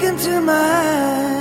look into my eyes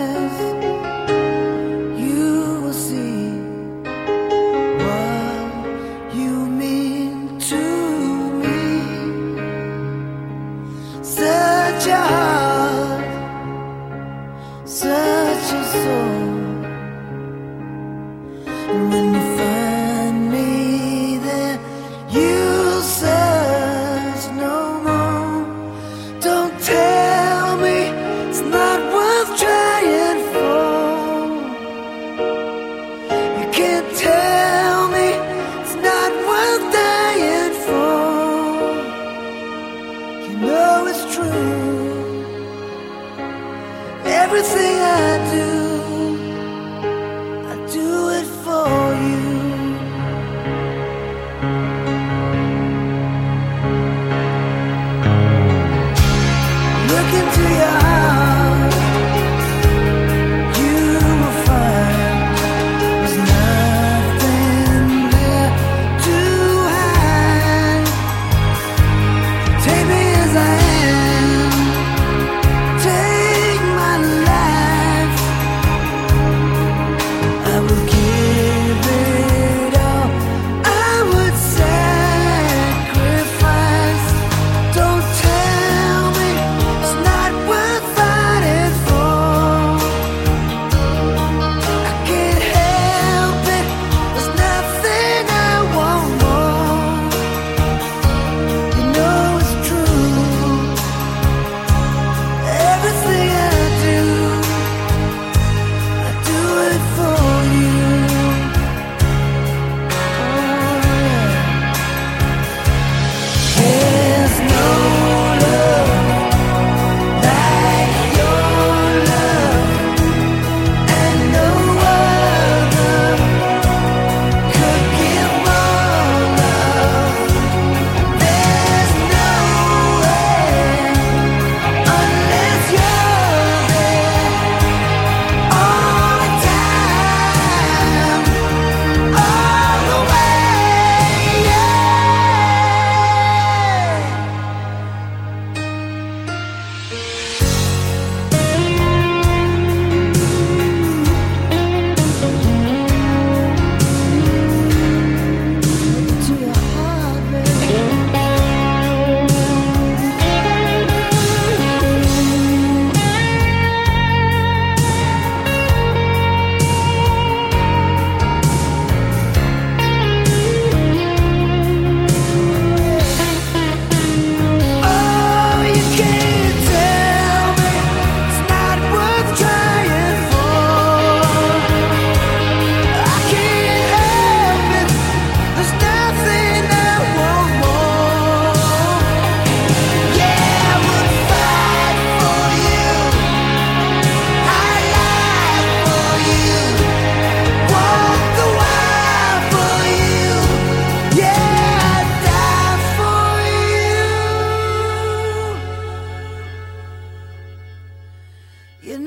everything I do.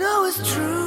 know it's true.